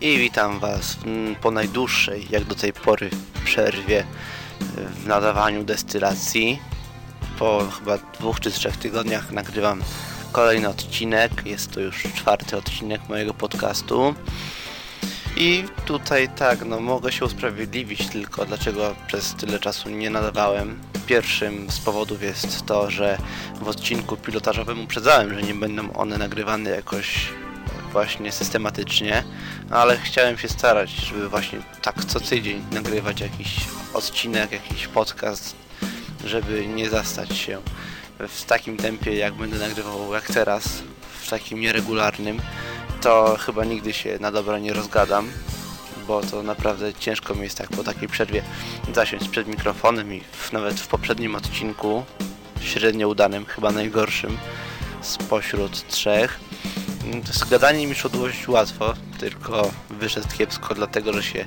i witam Was po najdłuższej, jak do tej pory, przerwie w nadawaniu destylacji. Po chyba dwóch czy trzech tygodniach nagrywam kolejny odcinek. Jest to już czwarty odcinek mojego podcastu. I tutaj tak, no mogę się usprawiedliwić tylko, dlaczego przez tyle czasu nie nadawałem. Pierwszym z powodów jest to, że w odcinku pilotażowym uprzedzałem, że nie będą one nagrywane jakoś właśnie systematycznie, ale chciałem się starać, żeby właśnie tak co tydzień nagrywać jakiś odcinek, jakiś podcast, żeby nie zastać się w takim tempie, jak będę nagrywał jak teraz, w takim nieregularnym, to chyba nigdy się na dobro nie rozgadam, bo to naprawdę ciężko mi jest tak po takiej przerwie zasiąść przed mikrofonem i nawet w poprzednim odcinku, średnio udanym, chyba najgorszym spośród trzech, z gadaniem mi szło dość łatwo, tylko wyszedł kiepsko, dlatego że się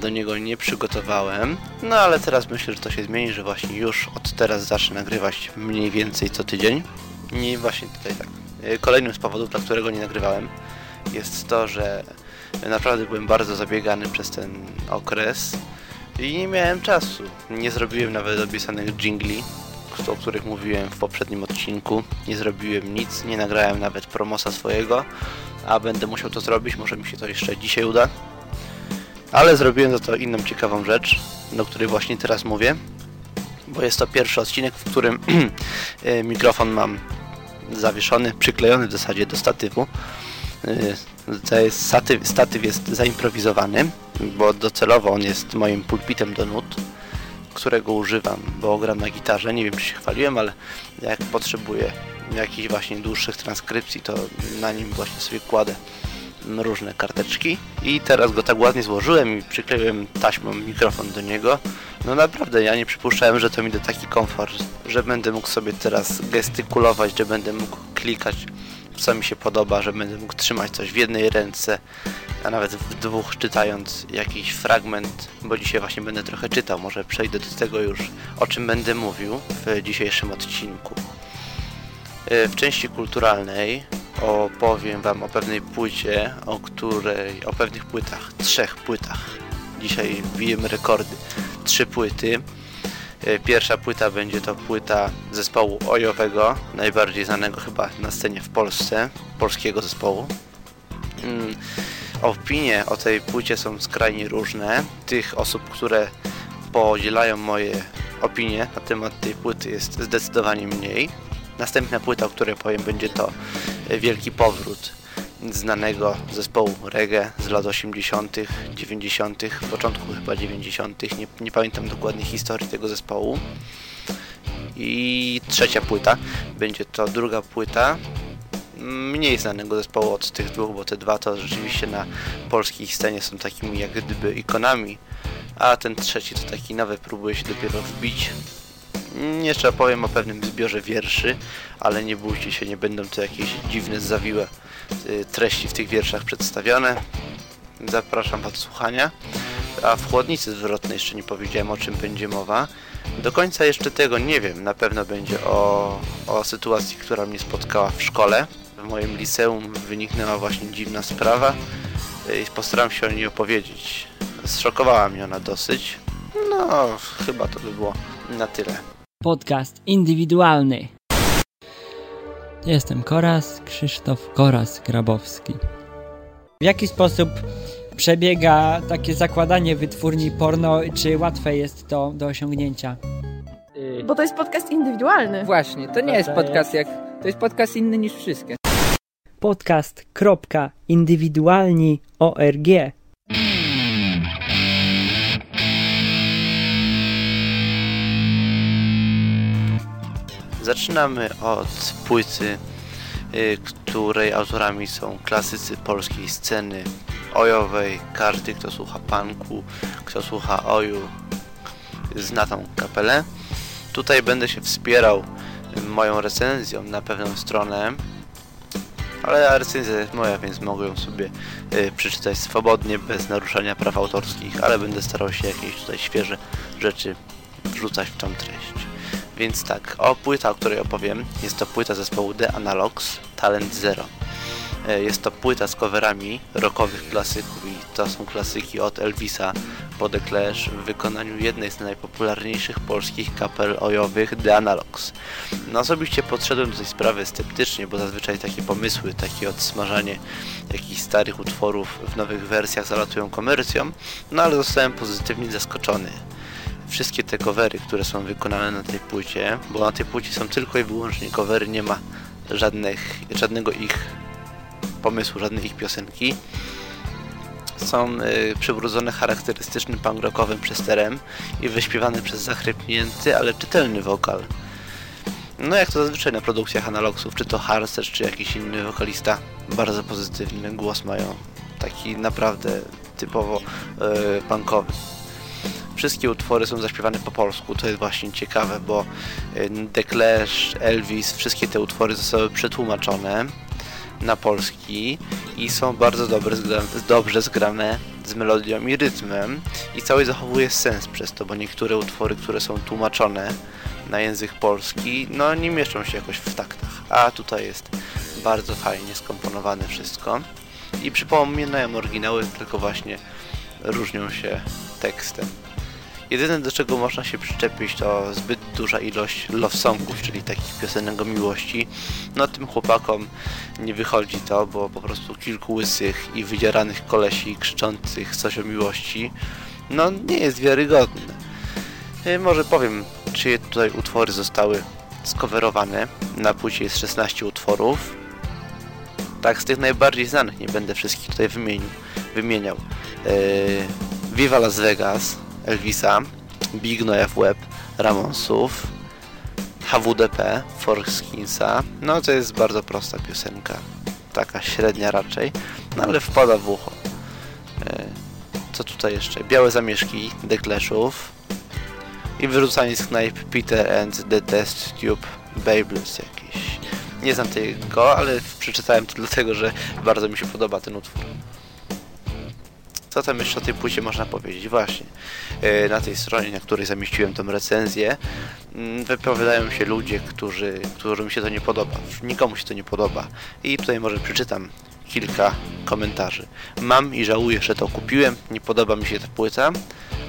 do niego nie przygotowałem. No ale teraz myślę, że to się zmieni, że właśnie już od teraz zacznę nagrywać mniej więcej co tydzień. I właśnie tutaj tak. E, kolejnym z powodów, dla którego nie nagrywałem, jest to, że naprawdę byłem bardzo zabiegany przez ten okres i nie miałem czasu. Nie zrobiłem nawet obisanych jingli, o których mówiłem w poprzednim odcinku. Nie zrobiłem nic, nie nagrałem nawet promosa swojego, a będę musiał to zrobić, może mi się to jeszcze dzisiaj uda. Ale zrobiłem za to inną ciekawą rzecz, do której właśnie teraz mówię, bo jest to pierwszy odcinek, w którym e, mikrofon mam zawieszony, przyklejony w zasadzie do statywu. E, statyw, statyw jest zaimprowizowany, bo docelowo on jest moim pulpitem do nut którego używam, bo gram na gitarze. Nie wiem, czy się chwaliłem, ale jak potrzebuję jakichś właśnie dłuższych transkrypcji, to na nim właśnie sobie kładę różne karteczki i teraz go tak ładnie złożyłem i przykleiłem taśmą mikrofon do niego. No naprawdę, ja nie przypuszczałem, że to mi da taki komfort, że będę mógł sobie teraz gestykulować, że będę mógł klikać co mi się podoba, że będę mógł trzymać coś w jednej ręce, a nawet w dwóch czytając jakiś fragment, bo dzisiaj właśnie będę trochę czytał, może przejdę do tego już, o czym będę mówił w dzisiejszym odcinku. E, w części kulturalnej opowiem Wam o pewnej płycie, o której, o pewnych płytach, trzech płytach. Dzisiaj bijemy rekordy. Trzy płyty. E, pierwsza płyta będzie to płyta zespołu ojowego, najbardziej znanego chyba na scenie w Polsce, polskiego zespołu. Mm, opinie o tej płycie są skrajnie różne. Tych osób, które podzielają moje opinie na temat tej płyty jest zdecydowanie mniej. Następna płyta, o której powiem, będzie to Wielki Powrót znanego zespołu reggae z lat 80., 90., początku chyba 90., nie, nie pamiętam dokładnie historii tego zespołu. I trzecia płyta będzie to druga płyta mniej znanego zespołu od tych dwóch, bo te dwa to rzeczywiście na polskiej scenie są takimi jak gdyby ikonami, a ten trzeci to taki nowy próbuje się dopiero wbić. Jeszcze powiem o pewnym zbiorze wierszy, ale nie bójcie się, nie będą to jakieś dziwne, zawiłe y, treści w tych wierszach przedstawione. Zapraszam do słuchania. A w chłodnicy zwrotnej jeszcze nie powiedziałem o czym będzie mowa. Do końca jeszcze tego nie wiem. Na pewno będzie o, o sytuacji, która mnie spotkała w szkole. W moim liceum wyniknęła właśnie dziwna sprawa y, i postaram się o niej opowiedzieć. Zszokowała mnie ona dosyć. No, chyba to by było na tyle podcast indywidualny. Jestem Koras, Krzysztof Koras Grabowski. W jaki sposób przebiega takie zakładanie wytwórni porno? Czy łatwe jest to do osiągnięcia? Bo to jest podcast indywidualny. Właśnie, to nie jest podcast jak. To jest podcast inny niż wszystkie. Podcast.indywidualni.org Zaczynamy od płyty, y, której autorami są klasycy polskiej sceny ojowej. Każdy, kto słucha punku, kto słucha oju, zna tą kapelę. Tutaj będę się wspierał moją recenzją na pewną stronę, ale recenzja jest moja, więc mogę ją sobie y, przeczytać swobodnie, bez naruszania praw autorskich, ale będę starał się jakieś tutaj świeże rzeczy wrzucać w tą treść. Więc tak, o płyta, o której opowiem, jest to płyta zespołu The Analogs, Talent Zero. E, jest to płyta z coverami rockowych klasyków i to są klasyki od Elvisa po The Clash w wykonaniu jednej z najpopularniejszych polskich kapel ojowych The Analogs. No osobiście podszedłem do tej sprawy sceptycznie, bo zazwyczaj takie pomysły, takie odsmażanie jakichś starych utworów w nowych wersjach zalatują komercją, no ale zostałem pozytywnie zaskoczony wszystkie te covery, które są wykonane na tej płycie, bo na tej płycie są tylko i wyłącznie covery, nie ma żadnych, żadnego ich pomysłu, żadnej ich piosenki. Są y, przybrudzone charakterystycznym punk rockowym przesterem i wyśpiewane przez zachrypnięty, ale czytelny wokal. No jak to zazwyczaj na produkcjach analogsów, czy to Harcer, czy jakiś inny wokalista, bardzo pozytywny głos mają, taki naprawdę typowo y, punkowy. Wszystkie utwory są zaśpiewane po polsku, to jest właśnie ciekawe, bo y, The Clash, Elvis, wszystkie te utwory zostały przetłumaczone na polski i są bardzo dobre, dobrze zgrane z melodią i rytmem i cały zachowuje sens przez to, bo niektóre utwory, które są tłumaczone na język polski, no nie mieszczą się jakoś w taktach, a tutaj jest bardzo fajnie skomponowane wszystko i przypominają oryginały, tylko właśnie różnią się tekstem. Jedyne do czego można się przyczepić to zbyt duża ilość love songów, czyli takich piosenek o miłości. No tym chłopakom nie wychodzi to, bo po prostu kilku łysych i wydzieranych kolesi krzyczących coś o miłości no nie jest wiarygodne. E, może powiem, czyje tutaj utwory zostały skowerowane. Na płycie jest 16 utworów. Tak, z tych najbardziej znanych, nie będę wszystkich tutaj wymienił, wymieniał. Yy, Viva Las Vegas, Elvisa, Big No F Web, Ramonsów, HWDP, Forskinsa. No to jest bardzo prosta piosenka. Taka średnia raczej, no ale wpada w ucho. E, co tutaj jeszcze? Białe zamieszki The Clashów i wyrzucanie z knajp Peter and the Test Tube Babeless jakiś. Nie znam tego, ale przeczytałem to dlatego, że bardzo mi się podoba ten utwór. Co tam jeszcze o tej płycie można powiedzieć? Właśnie, e, na tej stronie, na której zamieściłem tą recenzję, mm, wypowiadają się ludzie, którzy, którym się to nie podoba. Nikomu się to nie podoba. I tutaj może przeczytam kilka komentarzy. Mam i żałuję, że to kupiłem, nie podoba mi się ta płyta,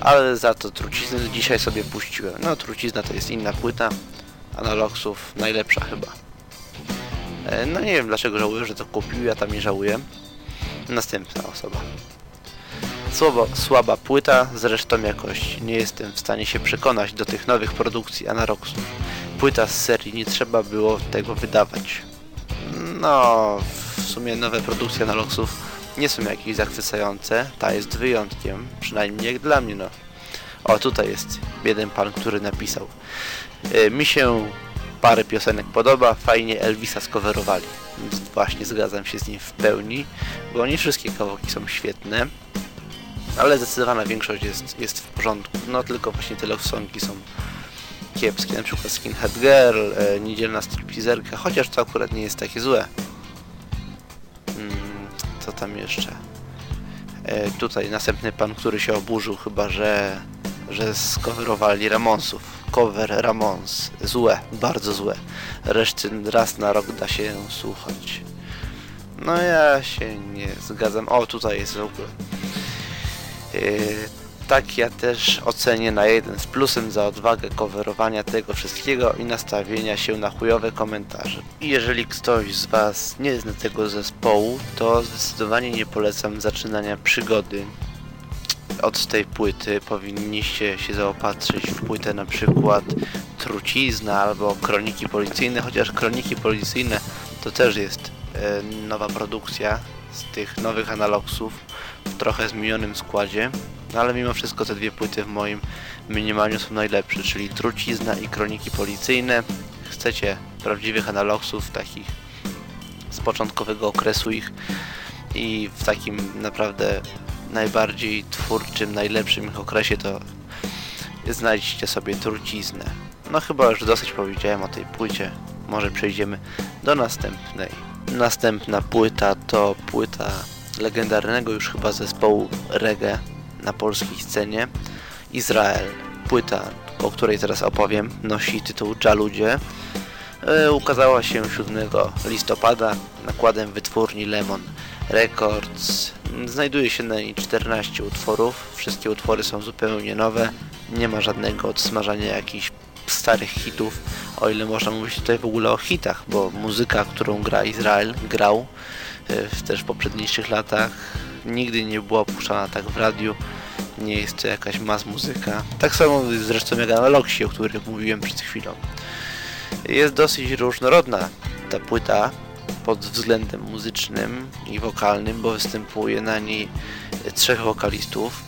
ale za to truciznę dzisiaj sobie puściłem. No, trucizna to jest inna płyta, analogsów najlepsza chyba. E, no nie wiem dlaczego żałuję, że to kupił, ja tam nie żałuję. Następna osoba. Słaba, słaba płyta, zresztą jakoś nie jestem w stanie się przekonać do tych nowych produkcji Anaroxów. Płyta z serii, nie trzeba było tego wydawać. No, w sumie nowe produkcje Analoxów nie są jakieś zachwycające, ta jest wyjątkiem, przynajmniej jak dla mnie, no. O, tutaj jest jeden pan, który napisał. E, mi się parę piosenek podoba, fajnie Elvisa skowerowali. Właśnie zgadzam się z nim w pełni, bo nie wszystkie kawałki są świetne ale zdecydowana większość jest, jest w porządku. No tylko właśnie te love songi są kiepskie, na przykład Skinhead Girl, e, Niedzielna Stripteaserka, chociaż to akurat nie jest takie złe. Hmm, co tam jeszcze? E, tutaj następny pan, który się oburzył chyba, że że skoverowali Ramonsów. Cover Ramons. Złe, bardzo złe. Reszty raz na rok da się słuchać. No ja się nie zgadzam. O, tutaj jest w ogóle tak ja też ocenię na jeden z plusem za odwagę coverowania tego wszystkiego i nastawienia się na chujowe komentarze. I jeżeli ktoś z Was nie zna tego zespołu, to zdecydowanie nie polecam zaczynania przygody od tej płyty. Powinniście się zaopatrzyć w płytę na przykład Trucizna albo Kroniki Policyjne, chociaż Kroniki Policyjne to też jest e, nowa produkcja z tych nowych analogsów w trochę zmienionym składzie, no ale mimo wszystko te dwie płyty w moim mniemaniu są najlepsze, czyli Trucizna i Kroniki Policyjne. Chcecie prawdziwych analogsów, takich z początkowego okresu ich i w takim naprawdę najbardziej twórczym, najlepszym ich okresie to znajdźcie sobie truciznę. No chyba już dosyć powiedziałem o tej płycie, może przejdziemy do następnej. Następna płyta to płyta legendarnego już chyba zespołu reggae na polskiej scenie Izrael. Płyta, o której teraz opowiem, nosi tytuł Jaludzie. e, ukazała się 7 listopada nakładem wytwórni Lemon Records. Znajduje się na niej 14 utworów. Wszystkie utwory są zupełnie nowe. Nie ma żadnego odsmażania jakichś starych hitów, o ile można mówić tutaj w ogóle o hitach, bo muzyka, którą gra Izrael, grał w też poprzedniejszych latach, nigdy nie była puszczana tak w radiu. Nie jest to jakaś mas muzyka. Tak samo zresztą jak Analoxi, o których mówiłem przed chwilą. Jest dosyć różnorodna ta płyta pod względem muzycznym i wokalnym, bo występuje na niej trzech wokalistów.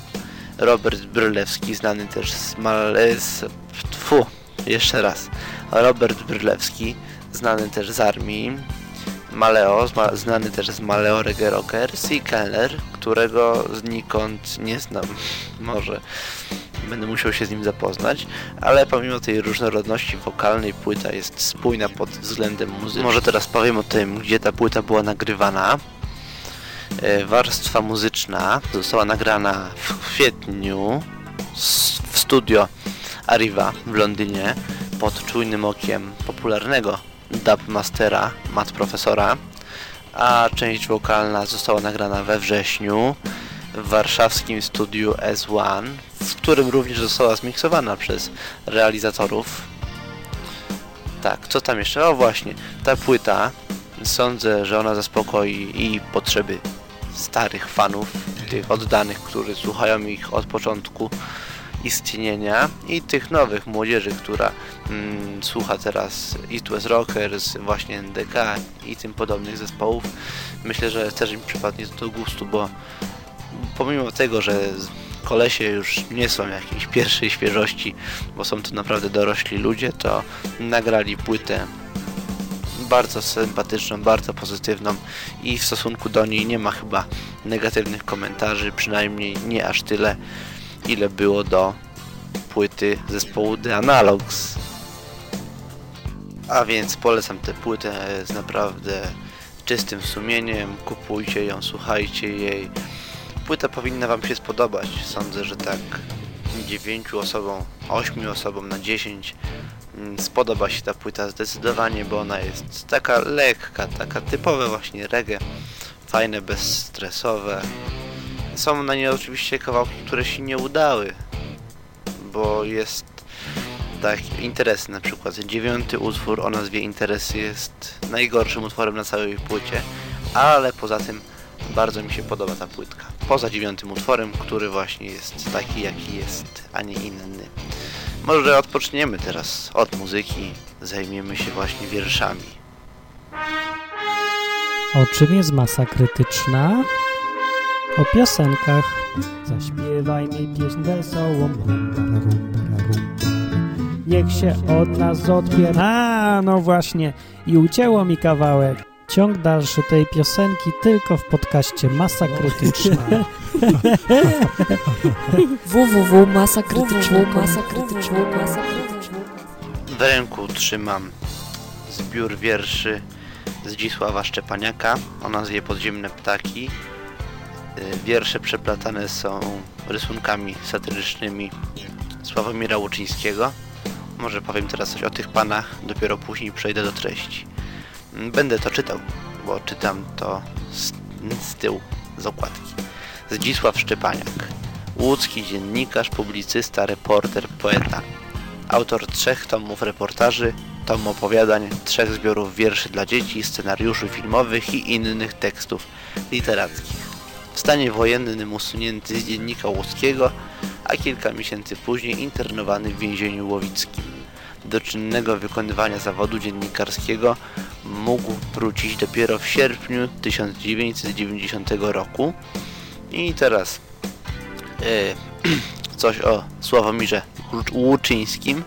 Robert Brylewski, znany też z Males... Tfu, jeszcze raz. Robert Brylewski, znany też z armii. Maleo, znany też z Maleo Rockers i Keller, którego znikąd nie znam. Może będę musiał się z nim zapoznać, ale pomimo tej różnorodności wokalnej płyta jest spójna pod względem muzyki. Może teraz powiem o tym, gdzie ta płyta była nagrywana. E, warstwa muzyczna została nagrana w kwietniu w studio Arriva w Londynie pod czujnym okiem popularnego dubmastera Matt Profesora, a część wokalna została nagrana we wrześniu w warszawskim studiu S1, w którym również została zmiksowana przez realizatorów. Tak, co tam jeszcze? O właśnie, ta płyta, sądzę, że ona zaspokoi i potrzeby starych fanów, tych oddanych, którzy słuchają ich od początku istnienia i tych nowych młodzieży, która mm, słucha teraz East West Rockers, właśnie NDK i tym podobnych zespołów. Myślę, że też im przypadnie to do gustu, bo pomimo tego, że kolesie już nie są jakiejś pierwszej świeżości, bo są to naprawdę dorośli ludzie, to nagrali płytę bardzo sympatyczną, bardzo pozytywną i w stosunku do niej nie ma chyba negatywnych komentarzy, przynajmniej nie aż tyle, ile było do płyty zespołu The Analogs. A więc polecam tę płytę z naprawdę czystym sumieniem, kupujcie ją, słuchajcie jej. Płyta powinna Wam się spodobać. Sądzę, że tak 9 osobom, 8 osobom na 10 mm, spodoba się ta płyta zdecydowanie, bo ona jest taka lekka, taka typowe właśnie reggae, fajne, bezstresowe. Są na niej oczywiście kawałki, które się nie udały, bo jest tak, interesy na przykład. Dziewiąty utwór o nazwie Interesy jest najgorszym utworem na całej płycie, ale poza tym bardzo mi się podoba ta płytka. Poza dziewiątym utworem, który właśnie jest taki, jaki jest, a nie inny. Może odpoczniemy teraz od muzyki, zajmiemy się właśnie wierszami. O czym jest masa krytyczna? O piosenkach. Zaśpiewaj mi pieśń wesołą. Niech się od nas odpier... A, no właśnie. I ucięło mi kawałek. Ciąg dalszy tej piosenki tylko w podcaście Masa Krytyczna. www.masakrytyczna. W ręku trzymam zbiór wierszy Zdzisława Szczepaniaka o nazwie Podziemne Ptaki. Y, wiersze przeplatane są rysunkami satyrycznymi Sławomira Łuczyńskiego. Może powiem teraz coś o tych panach, dopiero później przejdę do treści. Będę to czytał, bo czytam to z, z tyłu, z okładki. Zdzisław Szczepaniak, łódzki dziennikarz, publicysta, reporter, poeta. Autor trzech tomów reportaży, tom opowiadań, trzech zbiorów wierszy dla dzieci, scenariuszy filmowych i innych tekstów literackich. W stanie wojennym usunięty z dziennika łódzkiego, a kilka miesięcy później internowany w więzieniu łowickim. Do czynnego wykonywania zawodu dziennikarskiego mógł wrócić dopiero w sierpniu 1990 roku. I teraz e, coś o Sławomirze Łuczyńskim.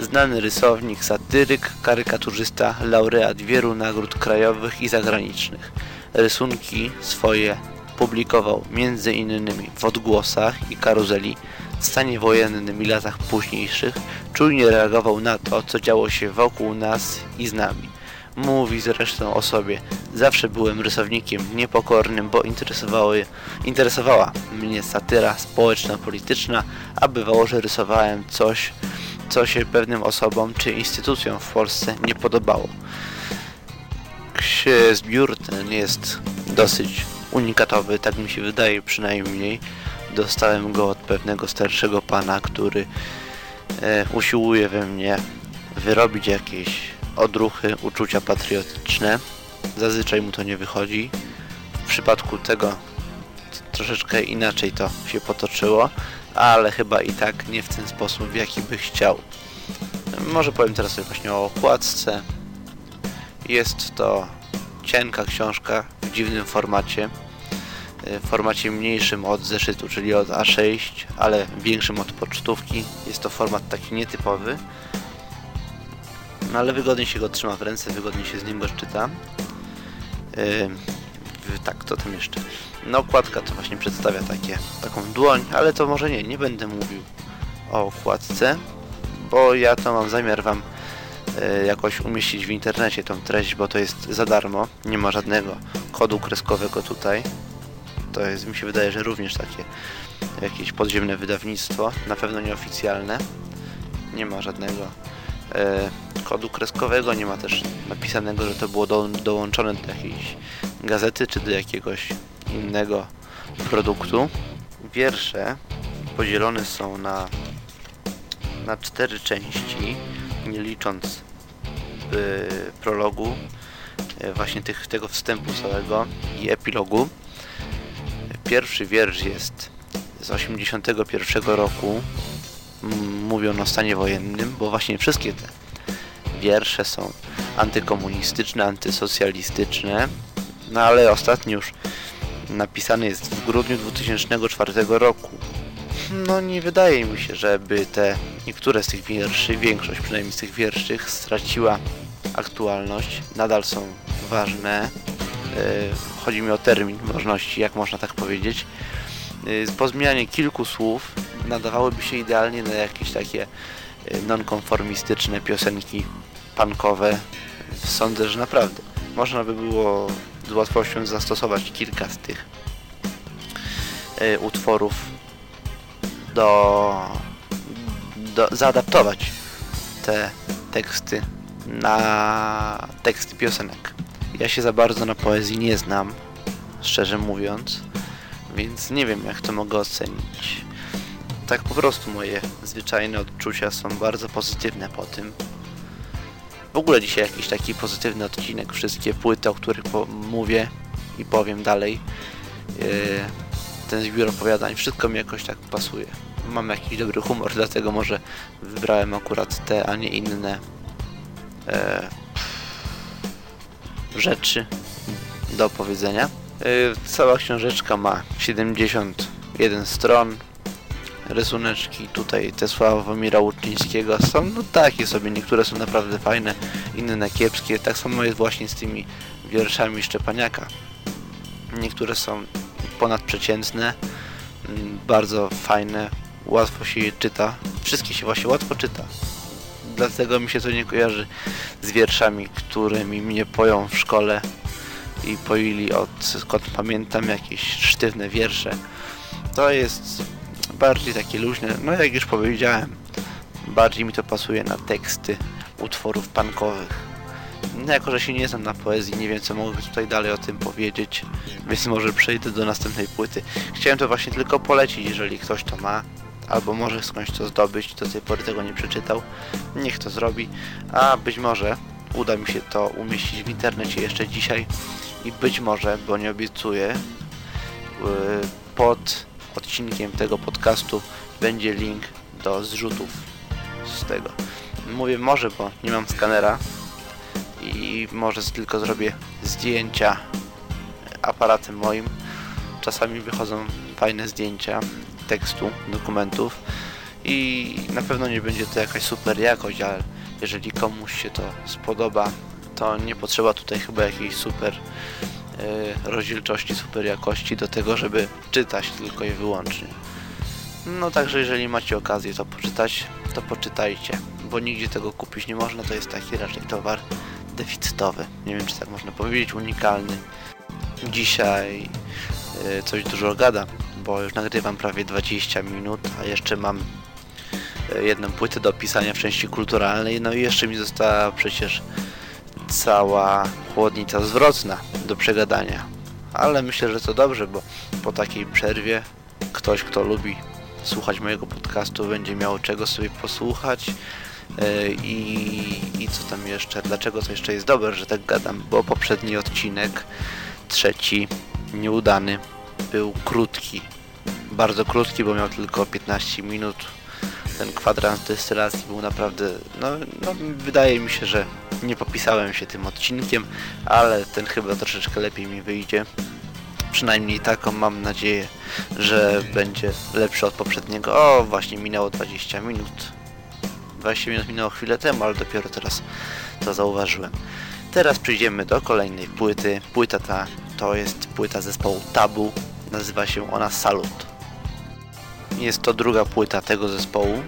Znany rysownik, satyryk, karykaturzysta, laureat wielu nagród krajowych i zagranicznych. Rysunki swoje publikował m.in. w Odgłosach i Karuzeli, w stanie wojennym i latach późniejszych, czujnie reagował na to, co działo się wokół nas i z nami. Mówi zresztą o sobie. Zawsze byłem rysownikiem niepokornym, bo interesowała mnie satyra społeczno-polityczna, a bywało, że rysowałem coś co się pewnym osobom czy instytucjom w Polsce nie podobało. Zbiór ten jest dosyć unikatowy, tak mi się wydaje przynajmniej. Dostałem go od pewnego starszego pana, który e, usiłuje we mnie wyrobić jakieś odruchy, uczucia patriotyczne. Zazwyczaj mu to nie wychodzi. W przypadku tego troszeczkę inaczej to się potoczyło, ale chyba i tak nie w ten sposób, w jaki by chciał. Może powiem teraz właśnie o okładce. Jest to cienka książka w dziwnym formacie. W formacie mniejszym od zeszytu, czyli od A6, ale większym od pocztówki. Jest to format taki nietypowy. No ale wygodnie się go trzyma w ręce, wygodnie się z nim go czyta. Yy, tak, to tam jeszcze. No okładka to właśnie przedstawia takie, taką dłoń, ale to może nie, nie będę mówił o okładce, bo ja to mam zamiar Wam jakoś umieścić w internecie tą treść, bo to jest za darmo, nie ma żadnego kodu kreskowego tutaj. To jest, mi się wydaje, że również takie jakieś podziemne wydawnictwo, na pewno nieoficjalne. Nie ma żadnego y, kodu kreskowego, nie ma też napisanego, że to było do, dołączone do jakiejś gazety czy do jakiegoś innego produktu. Wiersze podzielone są na, na cztery części, nie licząc prologu, yy, właśnie tych, tego wstępu całego i epilogu. Pierwszy wiersz jest z 81 roku, mówią o stanie wojennym, bo właśnie wszystkie te wiersze są antykomunistyczne, antysocjalistyczne, no ale ostatni już napisany jest w grudniu 2004 roku. No nie wydaje mi się, żeby te niektóre z tych wierszy, większość przynajmniej z tych wierszy straciła aktualność. Nadal są ważne. E, chodzi mi o termin ważności, jak można tak powiedzieć. E, po zmianie kilku słów nadawałyby się idealnie na jakieś takie e, nonkonformistyczne piosenki punkowe. Sądzę, że naprawdę można by było z łatwością zastosować kilka z tych utworów do, do zaadaptować te teksty na teksty piosenek. Ja się za bardzo na poezji nie znam, szczerze mówiąc, więc nie wiem jak to mogę ocenić. Tak po prostu moje zwyczajne odczucia są bardzo pozytywne po tym, w ogóle dzisiaj jakiś taki pozytywny odcinek. Wszystkie płyty, o których mówię i powiem dalej. Yy, ten zbiór opowiadań, wszystko mi jakoś tak pasuje. Mam jakiś dobry humor, dlatego może wybrałem akurat te, a nie inne yy, rzeczy do opowiedzenia. Yy, cała książeczka ma 71 stron, rysuneczki tutaj te Sławomira Łuczyńskiego są no takie sobie, niektóre są naprawdę fajne, inne kiepskie, tak samo jest właśnie z tymi wierszami Szczepaniaka. Niektóre są ponadprzeciętne, mm, bardzo fajne, łatwo się je czyta, wszystkie się właśnie łatwo czyta. Dlatego mi się to nie kojarzy z wierszami, którymi mnie poją w szkole i poili od, skąd pamiętam, jakieś sztywne wiersze. To jest bardziej takie luźne, no jak już powiedziałem, bardziej mi to pasuje na teksty utworów punkowych. No, jako, że się nie znam na poezji, nie wiem co mogę tutaj dalej o tym powiedzieć, więc może przejdę do następnej płyty. Chciałem to właśnie tylko polecić, jeżeli ktoś to ma, albo może skądś to zdobyć, do tej pory tego nie przeczytał, niech to zrobi, a być może uda mi się to umieścić w internecie jeszcze dzisiaj i być może, bo nie obiecuję, yy, pod odcinkiem tego podcastu będzie link do zrzutów z tego. Mówię może, bo nie mam skanera i może tylko zrobię zdjęcia aparatem moim. Czasami wychodzą fajne zdjęcia tekstu, dokumentów i na pewno nie będzie to jakaś super jakość, ale jeżeli komuś się to spodoba, to nie potrzeba tutaj chyba jakiejś super E, rozdzielczości, super jakości do tego, żeby czytać tylko i wyłącznie. No także jeżeli macie okazję to poczytać, to poczytajcie, bo nigdzie tego kupić nie można, to jest taki raczej towar deficytowy. Nie wiem czy tak można powiedzieć, unikalny. Dzisiaj e, coś dużo gada, bo już nagrywam prawie 20 minut, a jeszcze mam e, jedną płytę do pisania w części kulturalnej, no i jeszcze mi została przecież cała chłodnica zwrotna do przegadania. Ale myślę, że to dobrze, bo po takiej przerwie ktoś, kto lubi słuchać mojego podcastu, będzie miał czego sobie posłuchać. E, I, I co tam jeszcze? Dlaczego to jeszcze jest dobre, że tak gadam? Bo poprzedni odcinek, trzeci, nieudany, był krótki. Bardzo krótki, bo miał tylko 15 minut. Ten kwadrans destylacji był naprawdę, no, no wydaje mi się, że nie popisałem się tym odcinkiem, ale ten chyba troszeczkę lepiej mi wyjdzie. Przynajmniej taką mam nadzieję, że będzie lepszy od poprzedniego. O, właśnie minęło 20 minut. 20 minut minęło chwilę temu, ale dopiero teraz to zauważyłem. Teraz przejdziemy do kolejnej płyty. Płyta ta to jest płyta zespołu Tabu. Nazywa się ona Salut. Jest to druga płyta tego zespołu.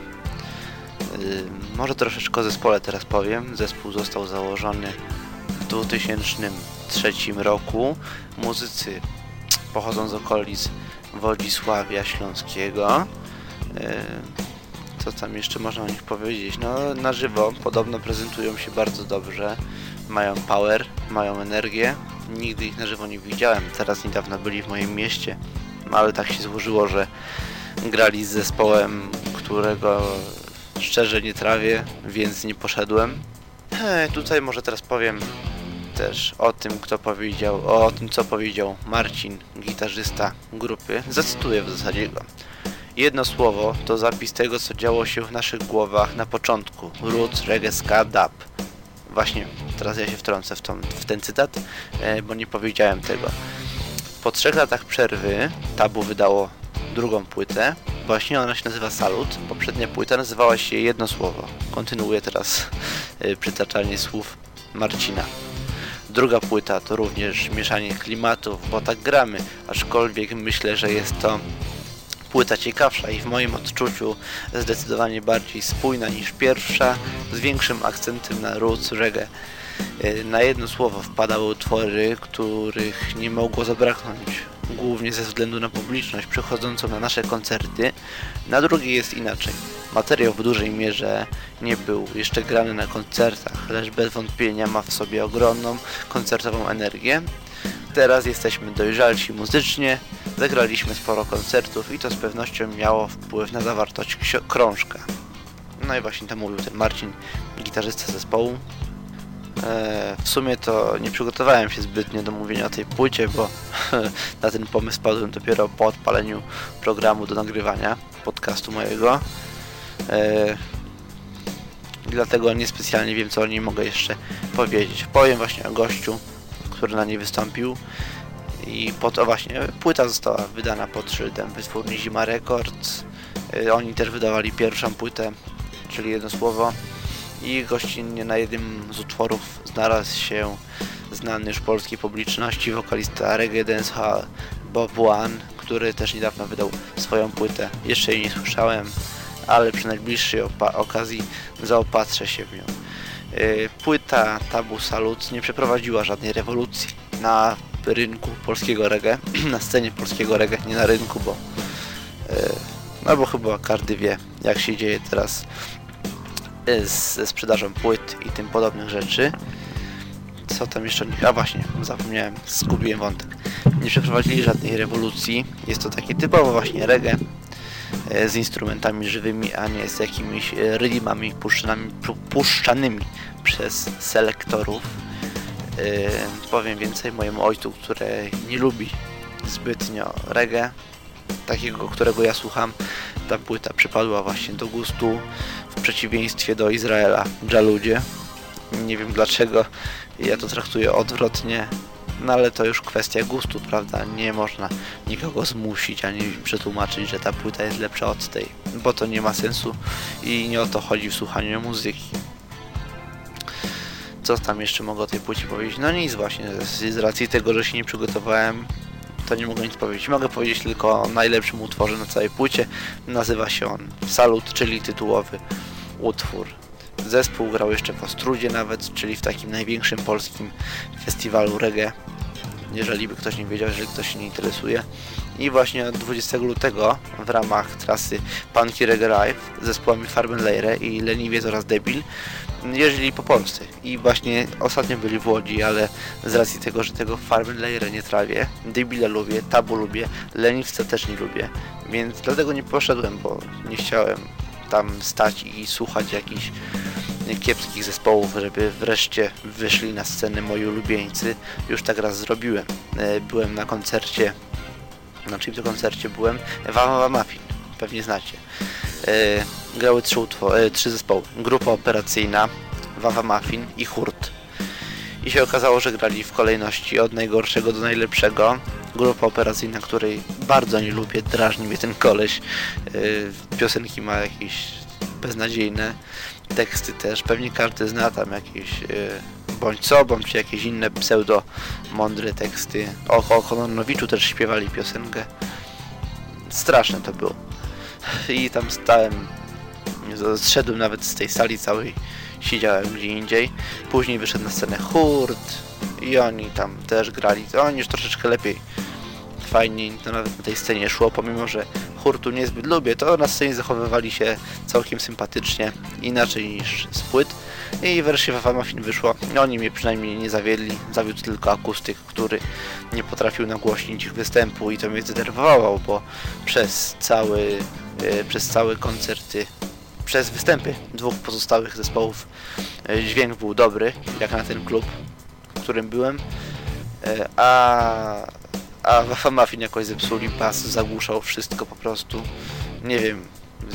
Yy, może troszeczkę o zespole teraz powiem. Zespół został założony w 2003 roku. Muzycy pochodzą z okolic Wodzisławia Śląskiego. Yy, co tam jeszcze można o nich powiedzieć? No, na żywo podobno prezentują się bardzo dobrze. Mają power, mają energię. Nigdy ich na żywo nie widziałem. Teraz niedawno byli w moim mieście, ale tak się złożyło, że grali z zespołem, którego szczerze nie trawię, więc nie poszedłem. E, tutaj może teraz powiem też o tym, kto powiedział, o tym, co powiedział Marcin, gitarzysta grupy. Zacytuję w zasadzie go. Jedno słowo to zapis tego, co działo się w naszych głowach na początku. Roots, reggae, ska, dub. Właśnie, teraz ja się wtrącę w, tą, w ten cytat, e, bo nie powiedziałem tego. Po trzech latach przerwy Tabu wydało drugą płytę. Właśnie ona się nazywa Salut. Poprzednia płyta nazywała się Jedno Słowo. Kontynuuję teraz e, przytaczanie słów Marcina. Druga płyta to również mieszanie klimatów, bo tak gramy, aczkolwiek myślę, że jest to płyta ciekawsza i w moim odczuciu zdecydowanie bardziej spójna niż pierwsza, z większym akcentem na roots reggae. E, na jedno słowo wpadały utwory, których nie mogło zabraknąć, głównie ze względu na publiczność przychodzącą na nasze koncerty. Na drugie jest inaczej. Materiał w dużej mierze nie był jeszcze grany na koncertach, lecz bez wątpienia ma w sobie ogromną koncertową energię. Teraz jesteśmy dojrzalsi muzycznie, zagraliśmy sporo koncertów i to z pewnością miało wpływ na zawartość krążka. No i właśnie to mówił ten Marcin, gitarzysta zespołu. Eee, w sumie to nie przygotowałem się zbytnio do mówienia o tej płycie, bo na ten pomysł padłem dopiero po odpaleniu programu do nagrywania podcastu mojego. Eee, dlatego niespecjalnie wiem, co o niej mogę jeszcze powiedzieć. Powiem właśnie o gościu, który na niej wystąpił. I po to właśnie płyta została wydana pod szyldem wytwórni Zima Records. Y, oni też wydawali pierwszą płytę, czyli jedno słowo. I gościnnie na jednym z utworów znalazł się znany już polskiej publiczności wokalista reggae dancehall Bob One, który też niedawno wydał swoją płytę. Jeszcze jej nie słyszałem, ale przy najbliższej okazji zaopatrzę się w nią. Y, płyta Tabu Salut nie przeprowadziła żadnej rewolucji na rynku polskiego reggae, na scenie polskiego reggae, nie na rynku, bo y, no bo chyba każdy wie, jak się dzieje teraz ze sprzedażą płyt i tym podobnych rzeczy. Co tam jeszcze? A właśnie, zapomniałem, zgubiłem wątek. Nie przeprowadzili żadnej rewolucji. Jest to takie typowo właśnie reggae z instrumentami żywymi, a nie z jakimiś rymami puszczanymi, puszczanymi przez selektorów. Powiem więcej mojemu ojcu, który nie lubi zbytnio reggae, takiego, którego ja słucham, ta płyta przypadła właśnie do gustu, w przeciwieństwie do Izraela, Jaludzie. Nie wiem dlaczego ja to traktuję odwrotnie, no ale to już kwestia gustu, prawda? Nie można nikogo zmusić ani przetłumaczyć, że ta płyta jest lepsza od tej, bo to nie ma sensu i nie o to chodzi w słuchaniu muzyki. Co tam jeszcze mogę o tej płycie powiedzieć? No nic właśnie, z, z racji tego, że się nie przygotowałem, to nie mogę nic powiedzieć. Mogę powiedzieć tylko o najlepszym utworze na całej płycie. Nazywa się on Salut, czyli tytułowy utwór. Zespół grał jeszcze w Ostrudzie nawet, czyli w takim największym polskim festiwalu reggae jeżeli by ktoś nie wiedział, jeżeli ktoś się nie interesuje. I właśnie 20 lutego w ramach trasy Punky Reggae Live z zespołami Farben Leire i Leniwiec oraz Debil jeździli po Polsce i właśnie ostatnio byli w Łodzi, ale z racji tego, że tego Farben Leire nie trawię, Debila lubię, Tabu lubię, Leniwca też nie lubię, więc dlatego nie poszedłem, bo nie chciałem tam stać i słuchać jakichś kiepskich zespołów, żeby wreszcie wyszli na scenę moi ulubieńcy. Już tak raz zrobiłem. E, byłem na koncercie, na czym to koncercie byłem? Wawa Muffin, pewnie znacie. E, grały trzy, e, trzy zespoły. Grupa operacyjna, Wawa Muffin i Hurt. I się okazało, że grali w kolejności od najgorszego do najlepszego. Grupa operacyjna, której bardzo nie lubię, drażni mnie ten koleś. Piosenki ma jakieś beznadziejne teksty też. Pewnie każdy zna tam jakieś yy, bądź sobą, czy jakieś inne pseudo mądre teksty. O, o Kononowiczu też śpiewali piosenkę. Straszne to było. I tam stałem, zszedłem nawet z tej sali całej, siedziałem gdzie indziej. Później wyszedł na scenę Hurt i oni tam też grali. Oni już troszeczkę lepiej fajnie to nawet na tej scenie szło, pomimo że hurtu niezbyt lubię, to na scenie zachowywali się całkiem sympatycznie, inaczej niż z płyt. I wreszcie Wawa film wyszło. Oni mnie przynajmniej nie zawiedli, zawiódł tylko akustyk, który nie potrafił nagłośnić ich występu i to mnie zdenerwowało, bo przez cały, e, przez cały koncerty, przez występy dwóch pozostałych zespołów e, dźwięk był dobry, jak na ten klub, w którym byłem, e, a a Muffin jakoś zepsuli bas, zagłuszał wszystko po prostu. Nie wiem,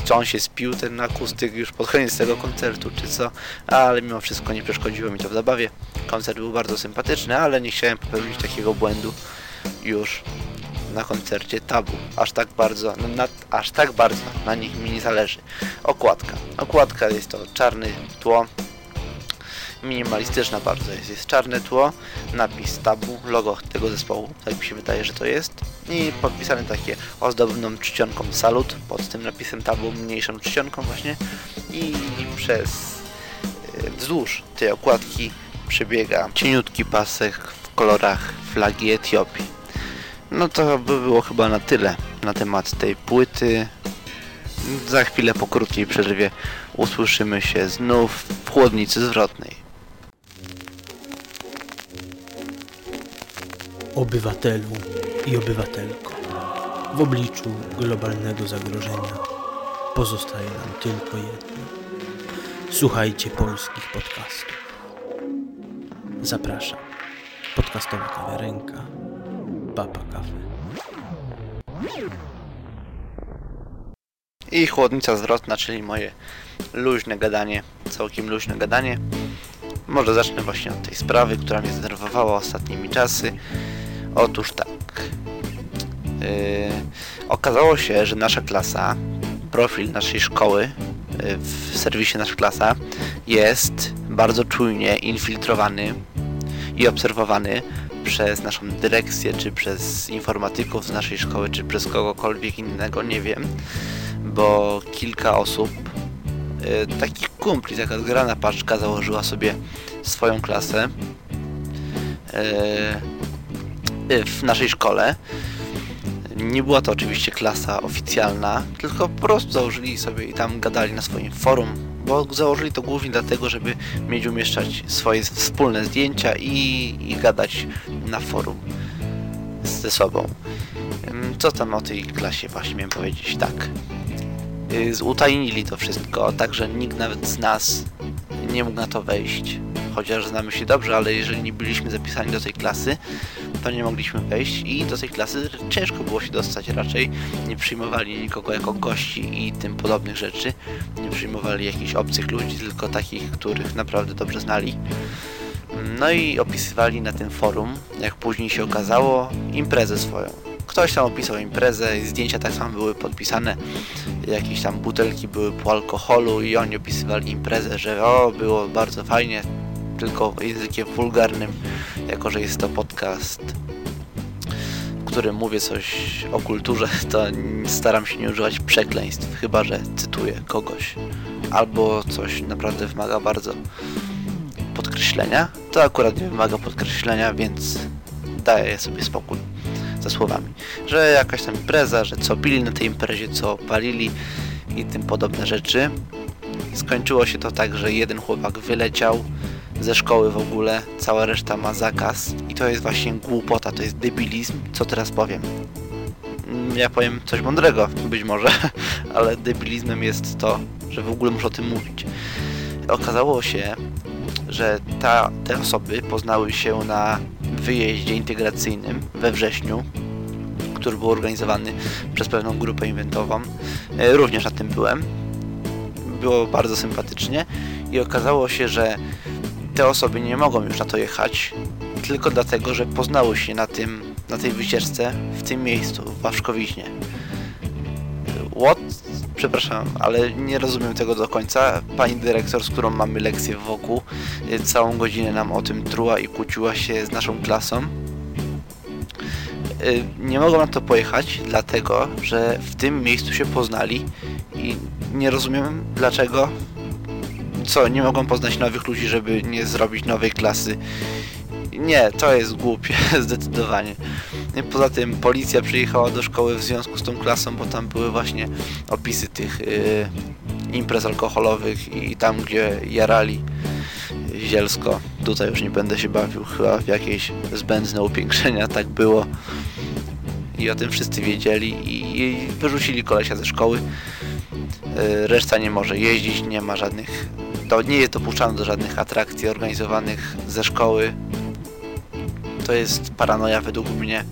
czy on się spił ten akustyk już pod koniec tego koncertu, czy co, ale mimo wszystko nie przeszkodziło mi to w zabawie. Koncert był bardzo sympatyczny, ale nie chciałem popełnić takiego błędu już na koncercie Tabu. Aż tak bardzo, no, na, aż tak bardzo na nich mi nie zależy. Okładka. Okładka jest to czarny tło, minimalistyczna bardzo jest. Jest czarne tło, napis tabu, logo tego zespołu, tak mi się wydaje, że to jest. I podpisane takie ozdobną czcionką salut, pod tym napisem tabu, mniejszą czcionką właśnie. I przez e, wzdłuż tej okładki przebiega cieniutki pasek w kolorach flagi Etiopii. No to by było chyba na tyle na temat tej płyty. Za chwilę po krótkiej przerwie usłyszymy się znów w chłodnicy zwrotnej. Obywatelu i obywatelko. W obliczu globalnego zagrożenia pozostaje nam tylko jedno. Słuchajcie polskich podcastów. Zapraszam. Podcastowa kawiarenka Papa Kafe. I chłodnica zwrotna, czyli moje luźne gadanie, całkiem luźne gadanie. Może zacznę właśnie od tej sprawy, która mnie zdenerwowała ostatnimi czasy. Otóż tak. Yy, okazało się, że nasza klasa, profil naszej szkoły yy, w serwisie Nasza Klasa jest bardzo czujnie infiltrowany i obserwowany przez naszą dyrekcję, czy przez informatyków z naszej szkoły, czy przez kogokolwiek innego, nie wiem, bo kilka osób, yy, takich kumpli, taka zgrana paczka założyła sobie swoją klasę. Yy, Y, w naszej szkole. Nie była to oczywiście klasa oficjalna, tylko po prostu założyli sobie i tam gadali na swoim forum, bo założyli to głównie dlatego, żeby mieć umieszczać swoje wspólne zdjęcia i, i gadać na forum ze sobą. Co tam o tej klasie właśnie miałem powiedzieć? Tak. Y, utajnili to wszystko, także nikt nawet z nas nie mógł na to wejść. Chociaż znamy się dobrze, ale jeżeli nie byliśmy zapisani do tej klasy, to nie mogliśmy wejść i do tej klasy ciężko było się dostać raczej. Nie przyjmowali nikogo jako gości i tym podobnych rzeczy. Nie przyjmowali jakichś obcych ludzi, tylko takich, których naprawdę dobrze znali. No i opisywali na tym forum, jak później się okazało, imprezę swoją. Ktoś tam opisał imprezę, zdjęcia tak samo były podpisane, jakieś tam butelki były po alkoholu i oni opisywali imprezę, że o, było bardzo fajnie, tylko językiem wulgarnym, jako że jest to podcast, w którym mówię coś o kulturze, to staram się nie używać przekleństw, chyba że cytuję kogoś, albo coś naprawdę wymaga bardzo podkreślenia. To akurat nie wymaga podkreślenia, więc daję sobie spokój ze słowami. Że jakaś tam impreza, że co pili na tej imprezie, co palili i tym podobne rzeczy. Skończyło się to tak, że jeden chłopak wyleciał ze szkoły w ogóle, cała reszta ma zakaz i to jest właśnie głupota, to jest debilizm, co teraz powiem. Mm, Ja powiem coś mądrego, być może, ale debilizmem jest to, że w ogóle muszę o tym mówić. Okazało się, że ta, te osoby poznały się na wyjeździe integracyjnym we wrześniu, który był organizowany przez pewną grupę inventową. E, Również na tym byłem. Było bardzo sympatycznie i okazało się, że te osoby nie mogą już na to jechać, tylko dlatego, że poznały się na tym, na tej wycieczce w tym miejscu, w Waszkowiźnie. What? Przepraszam, ale nie rozumiem tego do końca. Pani dyrektor, z którą mamy lekcję wokół, y, całą godzinę nam o tym truła i kłóciła się z naszą klasą. Y, Nie mogą na to pojechać, dlatego, że w tym miejscu się poznali i nie rozumiem dlaczego. Co, nie mogą poznać nowych ludzi, żeby nie zrobić nowej klasy. Nie, to jest głupie, zdecydowanie. Poza tym policja przyjechała do szkoły w związku z tą klasą, bo tam były właśnie opisy tych y, imprez alkoholowych i tam, gdzie jarali zielsko. Tutaj już nie będę się bawił chyba w jakieś zbędne upiększenia, tak było. I o tym wszyscy wiedzieli i, i wyrzucili kolesia ze szkoły. Y, Reszta nie może jeździć, nie ma żadnych... To nie jest dopuszczane do żadnych atrakcji organizowanych ze szkoły. To jest paranoja według mnie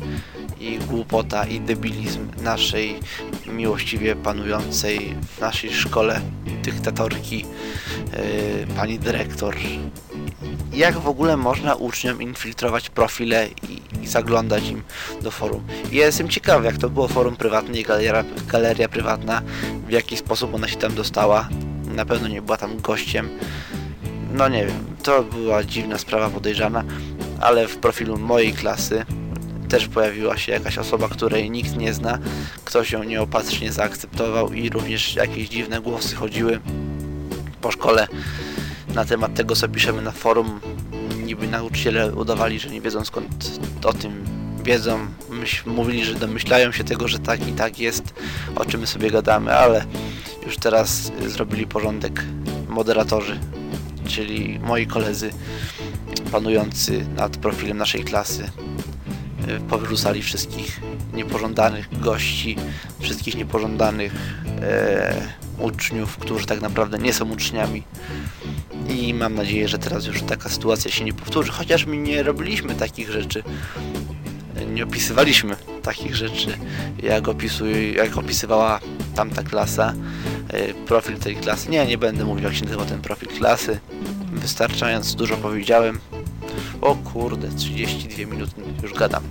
i głupota i debilizm naszej miłościwie panującej w naszej szkole dyktatorki yy, pani dyrektor. Jak w ogóle można uczniom infiltrować profile i, i zaglądać im do forum? Ja jestem ciekawy, jak to było forum prywatne i galeria, galeria prywatna, w jaki sposób ona się tam dostała. Na pewno nie była tam gościem. No nie wiem, to była dziwna sprawa podejrzana, ale w profilu mojej klasy też pojawiła się jakaś osoba, której nikt nie zna. Ktoś ją nieopatrznie zaakceptował i również jakieś dziwne głosy chodziły po szkole na temat tego, co piszemy na forum. Niby nauczyciele udawali, że nie wiedzą skąd o tym wiedzą. Myś, mówili, że domyślają się tego, że tak i tak jest, o czym my sobie gadamy, ale już teraz zrobili porządek moderatorzy, czyli moi koledzy panujący nad profilem naszej klasy y, powyrzucali wszystkich niepożądanych gości, wszystkich niepożądanych e, uczniów, którzy tak naprawdę nie są uczniami. I mam nadzieję, że teraz już taka sytuacja się nie powtórzy, chociaż my nie robiliśmy takich rzeczy, nie opisywaliśmy takich rzeczy, jak, opisuje, jak opisywała tamta klasa, e, profil tej klasy. Nie, nie będę mówił, jak się nazywa ten profil klasy. Wystarczająco dużo powiedziałem. O kurde, 32 minuty już gadam.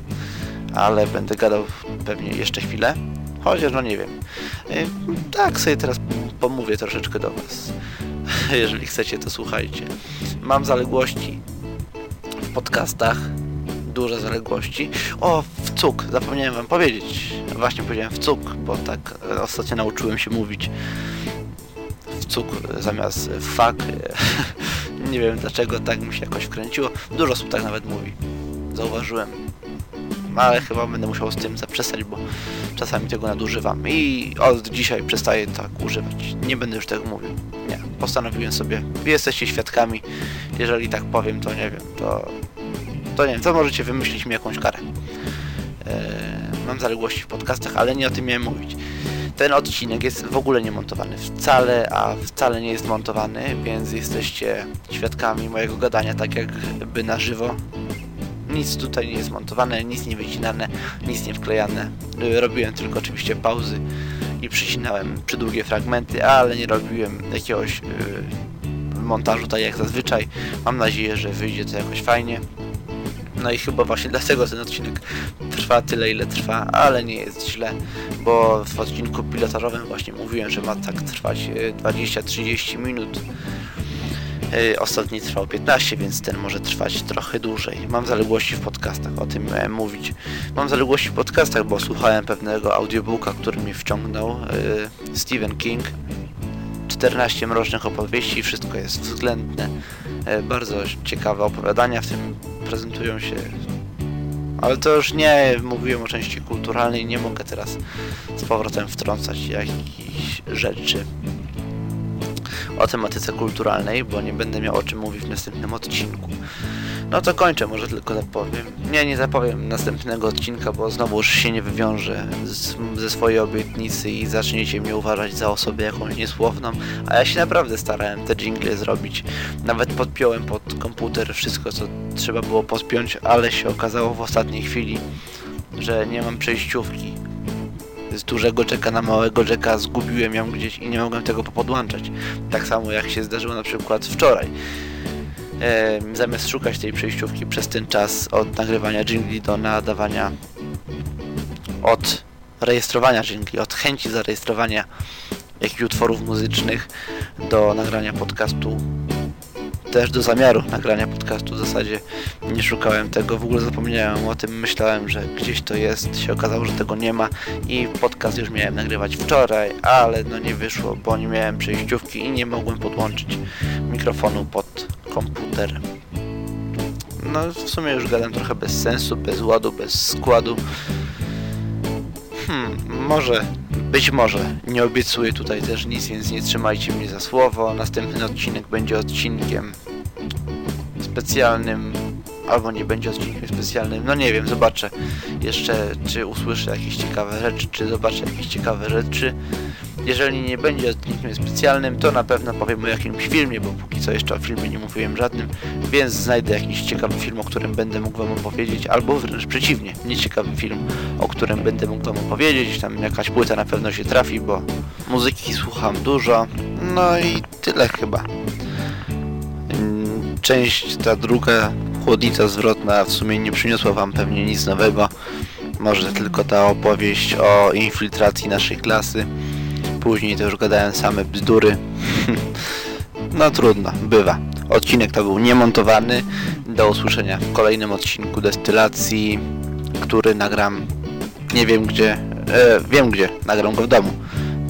Ale będę gadał pewnie jeszcze chwilę. Chociaż no nie wiem. Y, Tak sobie teraz pomówię troszeczkę do Was. Jeżeli chcecie, to słuchajcie. Mam zaległości w podcastach. Duże zaległości. O, w cuk, zapomniałem Wam powiedzieć. Właśnie powiedziałem w cuk, bo tak ostatnio nauczyłem się mówić w cuk zamiast fak. Nie wiem dlaczego tak mi się jakoś wkręciło. Dużo osób tak nawet mówi. Zauważyłem. Ale chyba będę musiał z tym zaprzestać, bo czasami tego nadużywam. I od dzisiaj przestaję tak używać. Nie będę już tego mówił. Nie. Postanowiłem sobie. Wy jesteście świadkami. Jeżeli tak powiem, to nie wiem. To, to nie. To możecie wymyślić mi jakąś karę. Eee, mam zaległości w podcastach, ale nie o tym miałem mówić ten odcinek jest w ogóle nie montowany wcale, a wcale nie jest montowany, więc jesteście świadkami mojego gadania tak jakby na żywo. Nic tutaj nie jest montowane, nic nie wycinane, nic nie wklejane. Y, Robiłem tylko oczywiście pauzy i przycinałem przydługie fragmenty, ale nie robiłem jakiegoś yy, montażu tak jak zazwyczaj. Mam nadzieję, że wyjdzie to jakoś fajnie. No i chyba właśnie dlatego ten odcinek trwa tyle, ile trwa, ale nie jest źle, bo w odcinku pilotażowym właśnie mówiłem, że ma tak trwać e, 20-30 minut. E, Ostatni trwał 15, więc ten może trwać trochę dłużej. Mam zaległości w podcastach, o tym miałem mówić. Mam zaległości w podcastach, bo słuchałem pewnego audiobooka, który mnie wciągnął. e, Stephen King. 14 mrocznych opowieści, wszystko jest względne. E, Bardzo ciekawe opowiadania w tym prezentują się Ale to już nie mówiłem o części kulturalnej, nie mogę teraz z powrotem wtrącać jakichś rzeczy o tematyce kulturalnej, bo nie będę miał o czym mówić w następnym odcinku. No to kończę, może tylko zapowiem. Nie, nie zapowiem następnego odcinka, bo znowu już się nie wywiążę z, ze swojej obietnicy i zaczniecie mnie uważać za osobę jakąś niesłowną, a ja się naprawdę starałem te jingle zrobić. Nawet podpiąłem pod komputer wszystko, co trzeba było podpiąć, ale się okazało w ostatniej chwili, że nie mam przejściówki. Z dużego czeka na małego czeka zgubiłem ją gdzieś i nie mogłem tego popodłączać. Tak samo jak się zdarzyło na przykład wczoraj zamiast szukać tej przejściówki przez ten czas od nagrywania jingli do nadawania od rejestrowania jingli, od chęci zarejestrowania jakichś utworów muzycznych do nagrania podcastu też do zamiaru nagrania podcastu. W zasadzie nie szukałem tego, w ogóle zapomniałem o tym, myślałem, że gdzieś to jest, się okazało, że tego nie ma i podcast już miałem nagrywać wczoraj, ale no nie wyszło, bo nie miałem przejściówki i nie mogłem podłączyć mikrofonu pod komputer. No w sumie już gadam trochę bez sensu, bez ładu, bez składu. Hmm, może, być może, nie obiecuję tutaj też nic, więc nie trzymajcie mnie za słowo. Następny odcinek będzie odcinkiem specjalnym, albo nie będzie odcinkiem specjalnym, no nie wiem, zobaczę jeszcze, czy usłyszę jakieś ciekawe rzeczy, czy zobaczę jakieś ciekawe rzeczy. Jeżeli nie będzie odcinkiem specjalnym, to na pewno powiem o jakimś filmie, bo póki co jeszcze o filmie nie mówiłem żadnym, więc znajdę jakiś ciekawy film, o którym będę mógł Wam opowiedzieć, albo wręcz przeciwnie, nieciekawy film, o którym będę mógł Wam opowiedzieć. Tam jakaś płyta na pewno się trafi, bo muzyki słucham dużo. No i tyle chyba. Część ta druga, chłodnica zwrotna, w sumie nie przyniosła Wam pewnie nic nowego. Może tylko ta opowieść o infiltracji naszej klasy. Później to już gadałem same bzdury. no trudno, bywa. Odcinek to był niemontowany. Do usłyszenia w kolejnym odcinku destylacji, który nagram nie wiem gdzie, e, wiem gdzie, nagram go w domu,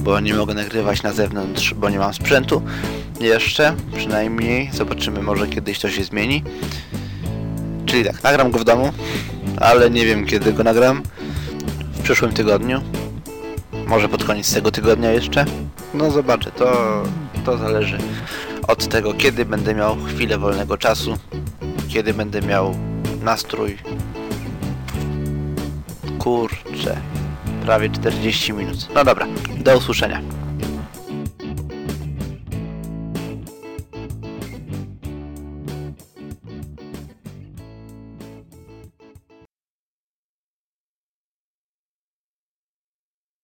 bo nie mogę nagrywać na zewnątrz, bo nie mam sprzętu jeszcze, przynajmniej, zobaczymy, może kiedyś to się zmieni. Czyli tak, nagram go w domu, ale nie wiem kiedy go nagram, w przyszłym tygodniu, może pod koniec tego tygodnia jeszcze, no zobaczę, to, to zależy od tego, kiedy będę miał chwilę wolnego czasu, kiedy będę miał nastrój. Kurczę, prawie 40 minut. No dobra, do usłyszenia.